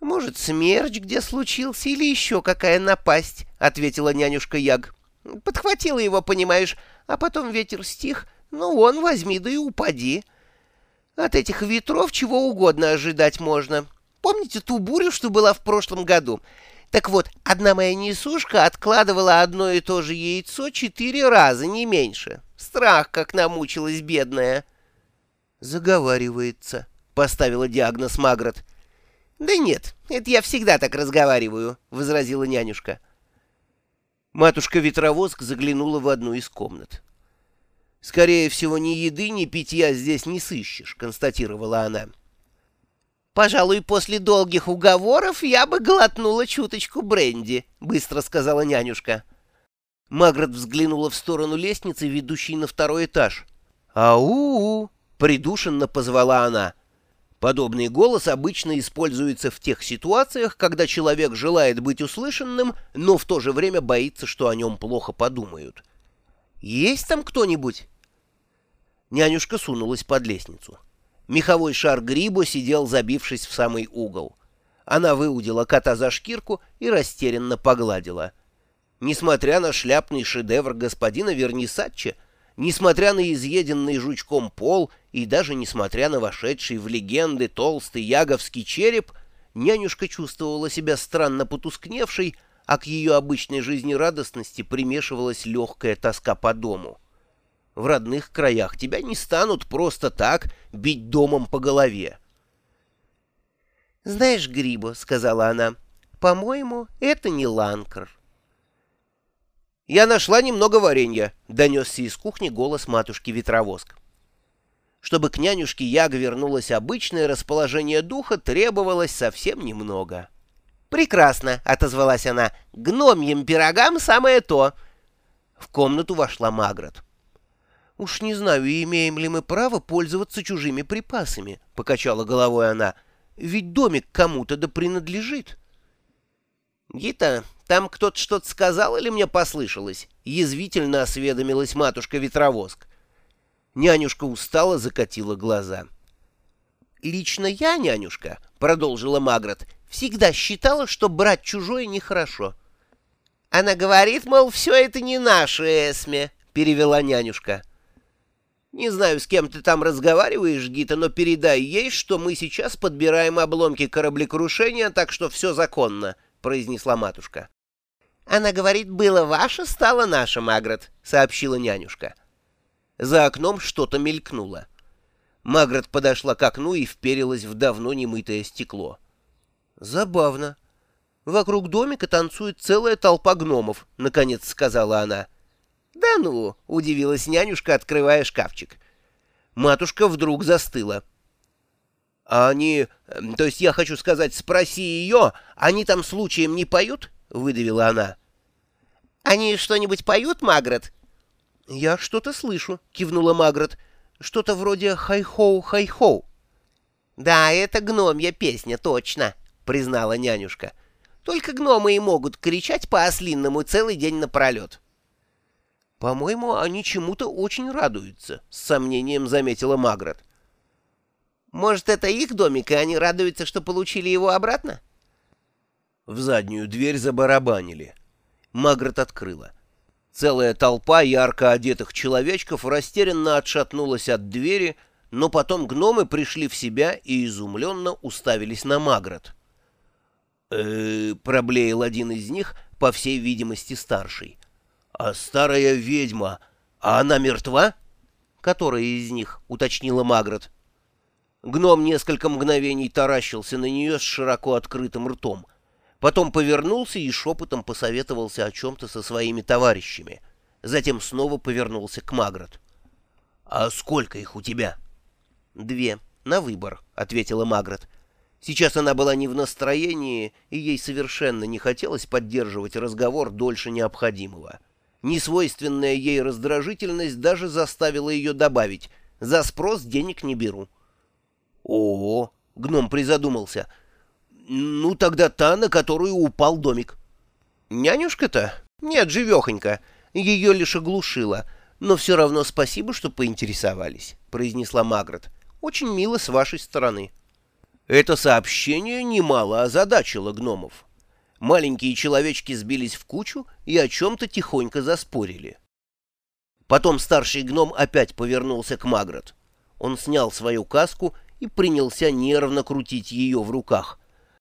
«Может, смерч где случился или еще какая напасть», — ответила нянюшка Яг. «Подхватила его, понимаешь, а потом ветер стих, ну вон, возьми да и упади. От этих ветров чего угодно ожидать можно. Помните ту бурю, что была в прошлом году? Так вот, одна моя несушка откладывала одно и то же яйцо четыре раза, не меньше. Страх, как намучилась бедная». «Заговаривается», — поставила диагноз Магрот. «Да нет, это я всегда так разговариваю», — возразила нянюшка. Матушка-ветровозк заглянула в одну из комнат. «Скорее всего, ни еды, ни питья здесь не сыщешь», — констатировала она. «Пожалуй, после долгих уговоров я бы глотнула чуточку бренди», — быстро сказала нянюшка. Магрот взглянула в сторону лестницы, ведущей на второй этаж. «Ау!» — придушенно позвала она. Подобный голос обычно используется в тех ситуациях, когда человек желает быть услышанным, но в то же время боится, что о нем плохо подумают. «Есть там кто-нибудь?» Нянюшка сунулась под лестницу. Меховой шар Грибо сидел, забившись в самый угол. Она выудила кота за шкирку и растерянно погладила. Несмотря на шляпный шедевр господина Вернисатча, Несмотря на изъеденный жучком пол и даже несмотря на вошедший в легенды толстый яговский череп, нянюшка чувствовала себя странно потускневшей, а к ее обычной жизнерадостности примешивалась легкая тоска по дому. В родных краях тебя не станут просто так бить домом по голове. «Знаешь, Грибо», — сказала она, — «по-моему, это не ланкр». «Я нашла немного варенья», — донесся из кухни голос матушки Ветровоск. Чтобы к нянюшке Яга вернулось обычное расположение духа, требовалось совсем немного. «Прекрасно», — отозвалась она, — «гномьим пирогам самое то». В комнату вошла Магрот. «Уж не знаю, имеем ли мы право пользоваться чужими припасами», — покачала головой она. «Ведь домик кому-то да принадлежит». «Гита, там кто-то что-то сказал или мне послышалось?» — язвительно осведомилась матушка-ветровоск. Нянюшка устало закатила глаза. «Лично я, нянюшка», — продолжила Магрот, — «всегда считала, что брать чужое нехорошо». «Она говорит, мол, все это не наше, Эсме», — перевела нянюшка. «Не знаю, с кем ты там разговариваешь, Гита, но передай ей, что мы сейчас подбираем обломки кораблекрушения, так что все законно», — произнесла матушка. «Она говорит, было ваше, стало наше, Магрот», — сообщила нянюшка. За окном что-то мелькнуло. Магрот подошла к окну и вперилась в давно немытое стекло. «Забавно. Вокруг домика танцует целая толпа гномов», — наконец сказала она. «Да ну!» — удивилась нянюшка, открывая шкафчик. Матушка вдруг застыла. «А они... То есть я хочу сказать, спроси ее, они там случаем не поют?» — выдавила она. «Они что-нибудь поют, Маграт?» «Я что-то слышу», — кивнула Маграт. «Что-то вроде хай-хоу, хай-хоу». «Да, это гномья песня, точно», — признала нянюшка. «Только гномы и могут кричать по-ослинному целый день напролет». «По-моему, они чему-то очень радуются», — с сомнением заметила Магрот. «Может, это их домик, и они радуются, что получили его обратно?» В заднюю дверь забарабанили. Магрот открыла. Целая толпа ярко одетых человечков растерянно отшатнулась от двери, но потом гномы пришли в себя и изумленно уставились на Магрот. э проблеял один из них, по всей видимости старший. «А старая ведьма, а она мертва?» «Которая из них?» — уточнила Магрот. Гном несколько мгновений таращился на нее с широко открытым ртом — Потом повернулся и шепотом посоветовался о чем-то со своими товарищами. Затем снова повернулся к Магрот. «А сколько их у тебя?» «Две. На выбор», — ответила Магрот. Сейчас она была не в настроении, и ей совершенно не хотелось поддерживать разговор дольше необходимого. Несвойственная ей раздражительность даже заставила ее добавить «За спрос денег не беру». «О-о-о!» — гном призадумался — ну, тогда та, на которую упал домик. Нянюшка-то? Нет, живехонька. Ее лишь оглушило. Но все равно спасибо, что поинтересовались, — произнесла Магрот. Очень мило с вашей стороны. Это сообщение немало озадачило гномов. Маленькие человечки сбились в кучу и о чем-то тихонько заспорили. Потом старший гном опять повернулся к Магрот. Он снял свою каску и принялся нервно крутить ее в руках —